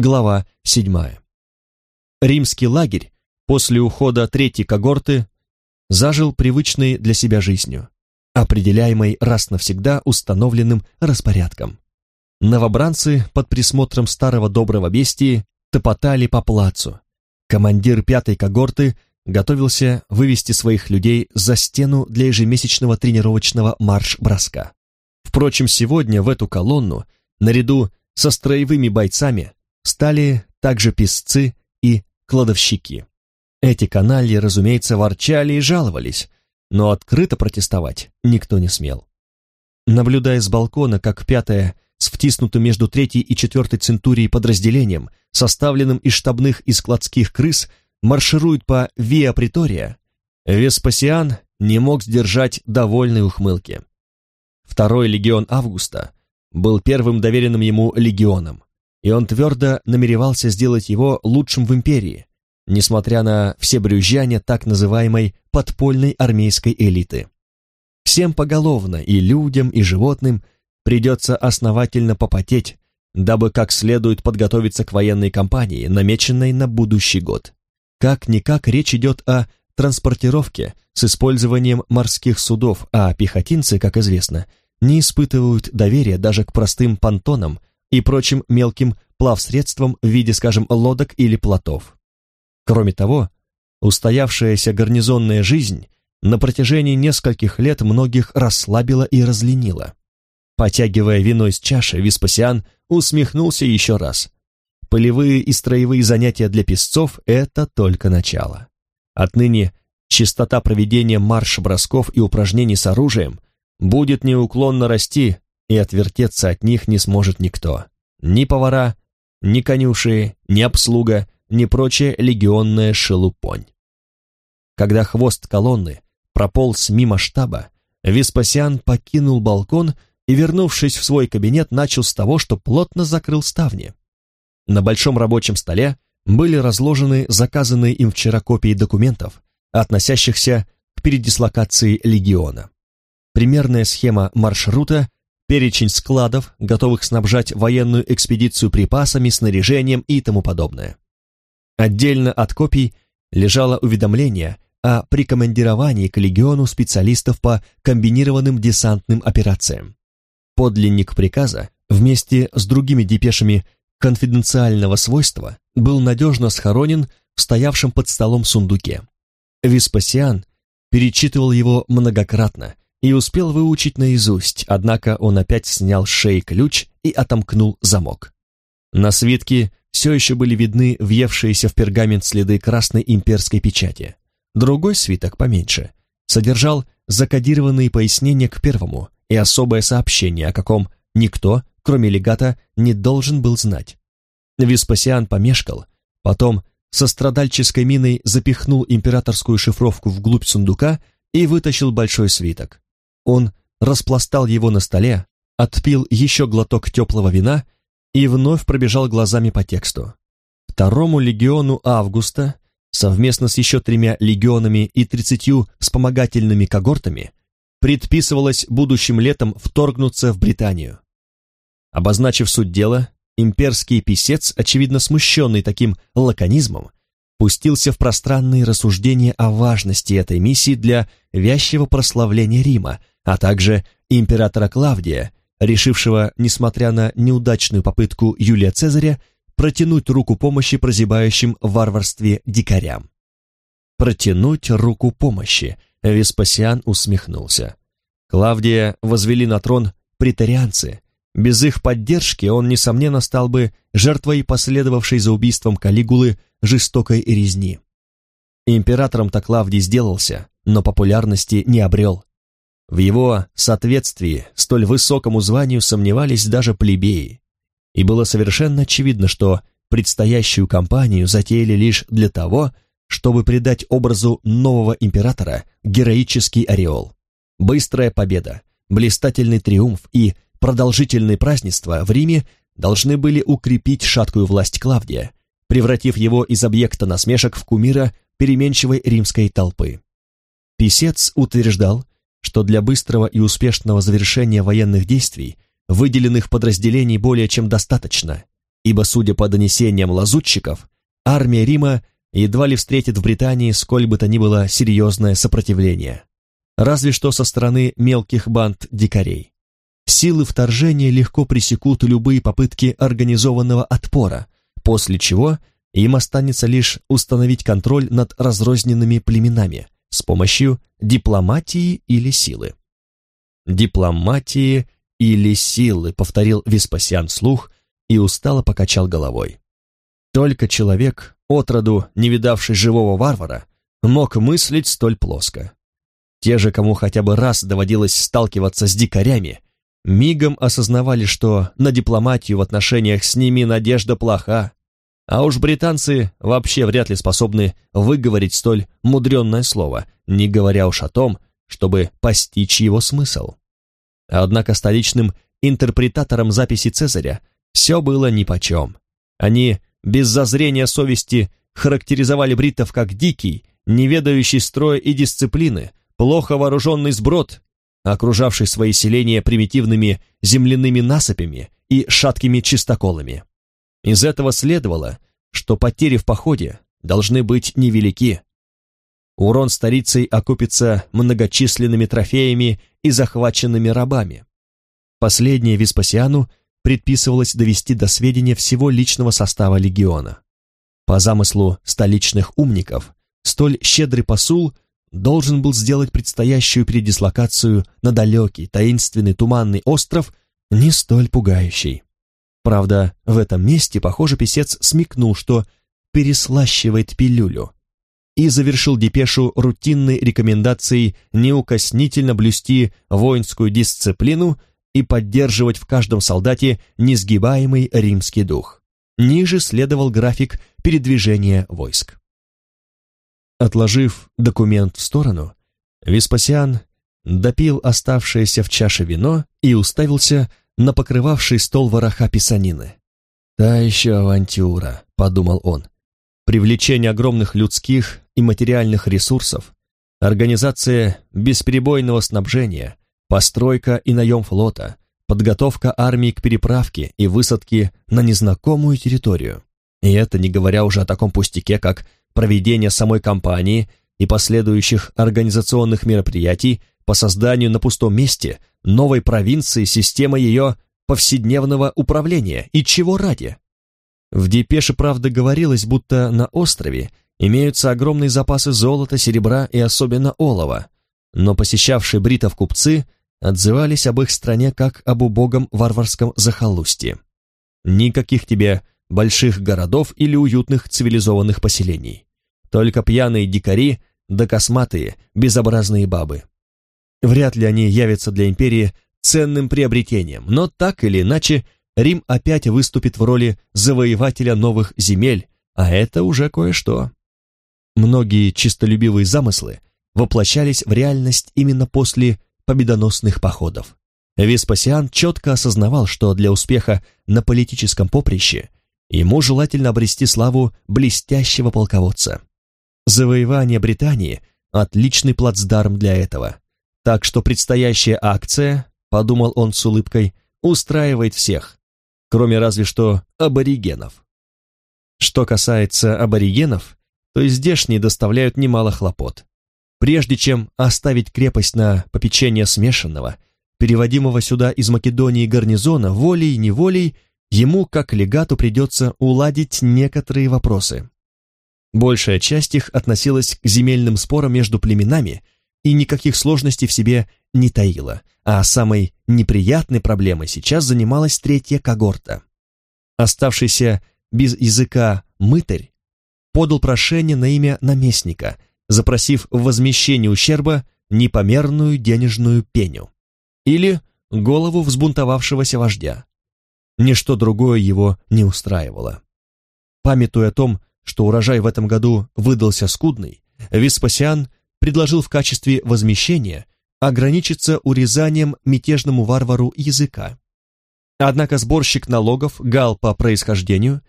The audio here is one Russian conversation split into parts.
глава 7. Римский лагерь после ухода третьей когорты зажил привычной для себя жизнью, определяемой раз навсегда установленным распорядком. Новобранцы под присмотром старого доброго бестии топотали по плацу. Командир пятой когорты готовился вывести своих людей за стену для ежемесячного тренировочного марш-броска. Впрочем, сегодня в эту колонну, наряду со строевыми бойцами, стали также песцы и кладовщики. Эти канальи, разумеется, ворчали и жаловались, но открыто протестовать никто не смел. Наблюдая с балкона, как пятая с втиснутым между третьей и четвертой центурией подразделением, составленным из штабных и складских крыс, марширует по Виа Притория, Веспасиан не мог сдержать довольной ухмылки. Второй легион Августа был первым доверенным ему легионом, и он твердо намеревался сделать его лучшим в империи, несмотря на все брюзжания так называемой подпольной армейской элиты. Всем поголовно, и людям, и животным, придется основательно попотеть, дабы как следует подготовиться к военной кампании, намеченной на будущий год. Как-никак речь идет о транспортировке с использованием морских судов, а пехотинцы, как известно, не испытывают доверия даже к простым понтонам и прочим мелким плавсредствам в виде, скажем, лодок или плотов. Кроме того, устоявшаяся гарнизонная жизнь на протяжении нескольких лет многих расслабила и разленила. Потягивая вино из чаши, Веспасиан усмехнулся еще раз. Полевые и строевые занятия для песцов — это только начало. Отныне частота проведения марш-бросков и упражнений с оружием будет неуклонно расти, и отвертеться от них не сможет никто. Ни повара, ни конюши, ни обслуга, ни прочая легионная шелупонь. Когда хвост колонны прополз мимо штаба, Веспасиан покинул балкон и, вернувшись в свой кабинет, начал с того, что плотно закрыл ставни. На большом рабочем столе были разложены заказанные им вчера копии документов, относящихся к передислокации легиона. Примерная схема маршрута, перечень складов, готовых снабжать военную экспедицию припасами, снаряжением и тому подобное. Отдельно от копий лежало уведомление о прикомандировании к легиону специалистов по комбинированным десантным операциям. Подлинник приказа вместе с другими депешами конфиденциального свойства был надежно схоронен в стоявшем под столом сундуке. Веспасиан перечитывал его многократно и успел выучить наизусть, однако он опять снял с шеи ключ и отомкнул замок. На свитке все еще были видны въевшиеся в пергамент следы красной имперской печати. Другой свиток, поменьше, содержал закодированные пояснения к первому и особое сообщение, о каком никто, кроме легата, не должен был знать. Веспасиан помешкал, потом со страдальческой миной запихнул императорскую шифровку вглубь сундука и вытащил большой свиток. Он распластал его на столе, отпил еще глоток теплого вина и вновь пробежал глазами по тексту. Второму легиону Августа, совместно с еще тремя легионами и тридцатью вспомогательными когортами, предписывалось будущим летом вторгнуться в Британию. Обозначив суть дела, имперский писец, очевидно смущенный таким лаконизмом, пустился в пространные рассуждения о важности этой миссии для вязчего прославления Рима, а также императора Клавдия, решившего, несмотря на неудачную попытку Юлия Цезаря, протянуть руку помощи прозябающим в варварстве дикарям. Протянуть руку помощи, Веспасиан усмехнулся. Клавдия возвели на трон претарианцы. Без их поддержки он, несомненно, стал бы жертвой последовавшей за убийством Калигулы жестокой резни. Императором-то Клавдий сделался, но популярности не обрел. В его соответствии столь высокому званию сомневались даже плебеи, и было совершенно очевидно, что предстоящую кампанию затеяли лишь для того, чтобы придать образу нового императора героический ореол. Быстрая победа, блистательный триумф и продолжительные празднества в Риме должны были укрепить шаткую власть Клавдия, превратив его из объекта насмешек в кумира переменчивой римской толпы. Писец утверждал, что для быстрого и успешного завершения военных действий выделенных подразделений более чем достаточно, ибо, судя по донесениям лазутчиков, армия Рима едва ли встретит в Британии сколь бы то ни было серьезное сопротивление. Разве что со стороны мелких банд дикарей. Силы вторжения легко пресекут любые попытки организованного отпора, после чего им останется лишь установить контроль над разрозненными племенами с помощью дипломатии или силы. «Дипломатии или силы», — повторил Веспасиан вслух и устало покачал головой. Только человек, отроду не видавший живого варвара, мог мыслить столь плоско. Те же, кому хотя бы раз доводилось сталкиваться с дикарями, мигом осознавали, что на дипломатию в отношениях с ними надежда плоха, а уж британцы вообще вряд ли способны выговорить столь мудренное слово, не говоря уж о том, чтобы постичь его смысл. Однако столичным интерпретаторам записи Цезаря все было нипочем. Они без зазрения совести характеризовали бриттов как дикий, не ведающий строя и дисциплины, плохо вооруженный сброд, окружавший свои селения примитивными земляными насыпями и шаткими чистоколами. Из этого следовало, что потери в походе должны быть невелики. Урон старицей окупится многочисленными трофеями и захваченными рабами. Последнее Веспасиану предписывалось довести до сведения всего личного состава легиона. По замыслу столичных умников, столь щедрый посул должен был сделать предстоящую передислокацию на далекий, таинственный туманный остров не столь пугающий. Правда, в этом месте, похоже, писец смекнул, что переслащивает пилюлю, и завершил депешу рутинной рекомендацией неукоснительно блюсти воинскую дисциплину и поддерживать в каждом солдате несгибаемый римский дух. Ниже следовал график передвижения войск. Отложив документ в сторону, Веспасиан допил оставшееся в чаше вино и уставился на покрывавший стол вороха писанины. «Та еще авантюра», — подумал он. «Привлечение огромных людских и материальных ресурсов, организация бесперебойного снабжения, постройка и наем флота, подготовка армии к переправке и высадке на незнакомую территорию. И это не говоря уже о таком пустяке, как проведение самой кампании и последующих организационных мероприятий по созданию на пустом месте новой провинции системы ее повседневного управления. И чего ради? В депеше, правда, говорилось, будто на острове имеются огромные запасы золота, серебра и особенно олова, но посещавшие бритов купцы отзывались об их стране как об убогом варварском захолустье. Никаких тебе больших городов или уютных цивилизованных поселений. Только пьяные дикари да косматые, безобразные бабы. Вряд ли они явятся для империи ценным приобретением, но так или иначе Рим опять выступит в роли завоевателя новых земель, а это уже кое-что. Многие чистолюбивые замыслы воплощались в реальность именно после победоносных походов. Веспасиан четко осознавал, что для успеха на политическом поприще ему желательно обрести славу блестящего полководца. Завоевание Британии – отличный плацдарм для этого. Так что предстоящая акция, подумал он с улыбкой, устраивает всех, кроме разве что аборигенов. Что касается аборигенов, то и здешние доставляют немало хлопот. Прежде чем оставить крепость на попечение смешанного, переводимого сюда из Македонии гарнизона, волей-неволей, ему, как легату, придется уладить некоторые вопросы. Большая часть их относилась к земельным спорам между племенами и никаких сложностей в себе не таила, а самой неприятной проблемой сейчас занималась третья когорта. Оставшийся без языка мытарь подал прошение на имя наместника – запросив в возмещении ущерба непомерную денежную пеню или голову взбунтовавшегося вождя. Ничто другое его не устраивало. Памятуя о том, что урожай в этом году выдался скудный, Веспасиан предложил в качестве возмещения ограничиться урезанием мятежному варвару языка. Однако сборщик налогов, гал по происхождению,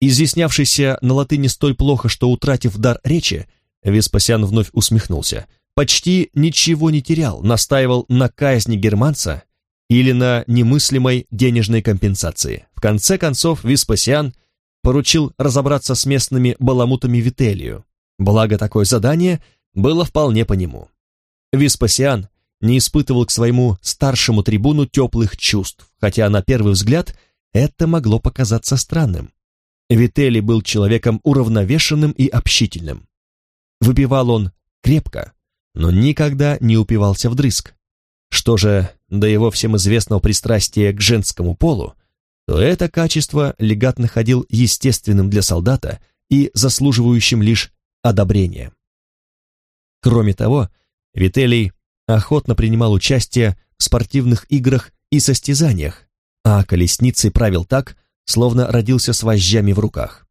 изъяснявшийся на латыни столь плохо, что, утратив дар речи, Веспасиан вновь усмехнулся. Почти ничего не терял, настаивал на казни германца или на немыслимой денежной компенсации. В конце концов, Веспасиан поручил разобраться с местными баламутами Вителию, благо такое задание было вполне по нему. Веспасиан не испытывал к своему старшему трибуну теплых чувств, хотя на первый взгляд это могло показаться странным. Вителий был человеком уравновешенным и общительным. Выпивал он крепко, но никогда не упивался вдрызг. Что же до его всем известного пристрастия к женскому полу, то это качество легат находил естественным для солдата и заслуживающим лишь одобрения. Кроме того, Вителий охотно принимал участие в спортивных играх и состязаниях, а колесницей правил так, словно родился с вожжами в руках.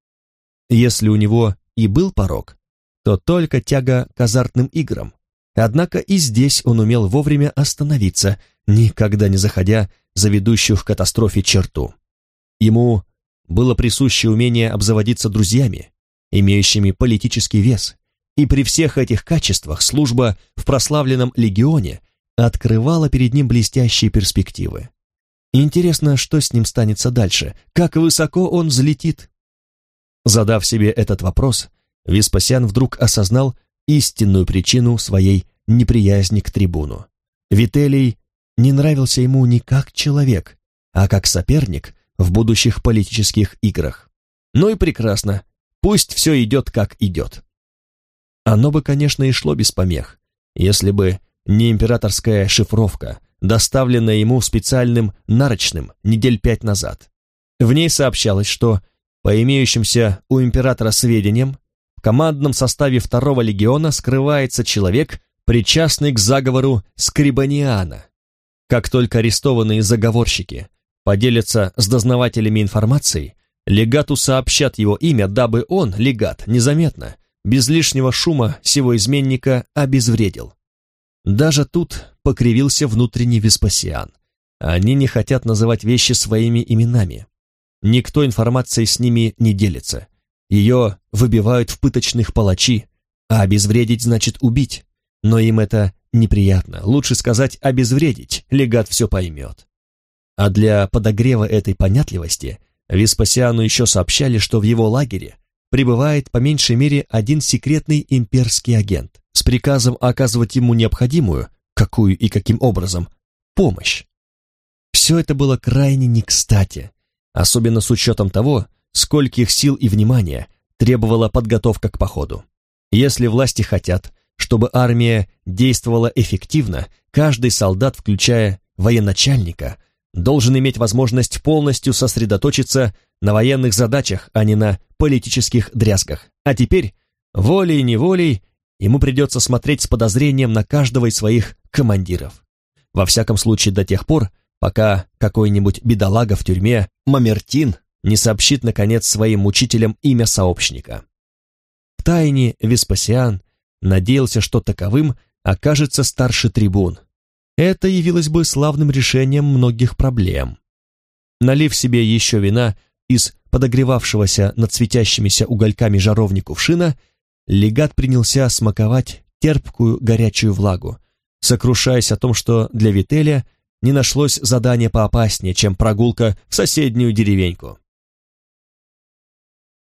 Если у него и был порог, то только тяга к азартным играм. Однако и здесь он умел вовремя остановиться, никогда не заходя за ведущую к катастрофе черту. Ему было присуще умение обзаводиться друзьями, имеющими политический вес, и при всех этих качествах служба в прославленном легионе открывала перед ним блестящие перспективы. Интересно, что с ним станется дальше, как высоко он взлетит. Задав себе этот вопрос, Веспасиан вдруг осознал истинную причину своей неприязни к трибуну. Вителий не нравился ему не как человек, а как соперник в будущих политических играх. Ну и прекрасно, пусть все идет как идет. Оно бы, конечно, и шло без помех, если бы не императорская шифровка, доставленная ему специальным нарочным недель пять назад. В ней сообщалось, что, по имеющимся у императора сведениям, в командном составе второго легиона скрывается человек, причастный к заговору Скрибаниана. Как только арестованные заговорщики поделятся с дознавателями информацией, легату сообщат его имя, дабы он, легат, незаметно, без лишнего шума сего изменника обезвредил. Даже тут покривился внутренний Веспасиан. Они не хотят называть вещи своими именами. Никто информацией с ними не делится. Ее выбивают в пыточных палачи, а обезвредить значит убить. Но им это неприятно. Лучше сказать обезвредить, легат все поймет. А для подогрева этой понятливости Веспасиану еще сообщали, что в его лагере пребывает по меньшей мере один секретный имперский агент с приказом оказывать ему необходимую, какую и каким образом, помощь. Все это было крайне не кстати, особенно с учетом того, скольких сил и внимания требовала подготовка к походу. Если власти хотят, чтобы армия действовала эффективно, каждый солдат, включая военачальника, должен иметь возможность полностью сосредоточиться на военных задачах, а не на политических дрязгах. А теперь, волей-неволей, ему придется смотреть с подозрением на каждого из своих командиров. Во всяком случае до тех пор, пока какой-нибудь бедолага в тюрьме, Мамертин, не сообщит, наконец, своим мучителям имя сообщника. В тайне Веспасиан надеялся, что таковым окажется старший трибун. Это явилось бы славным решением многих проблем. Налив себе еще вина из подогревавшегося над светящимися угольками жаровни кувшина, легат принялся смаковать терпкую горячую влагу, сокрушаясь о том, что для Вителя не нашлось задания поопаснее, чем прогулка в соседнюю деревеньку.